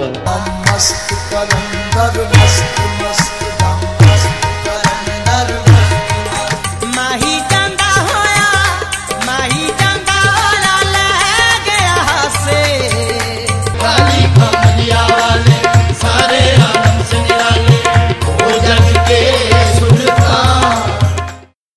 Amma sıkkı kalındadır, astım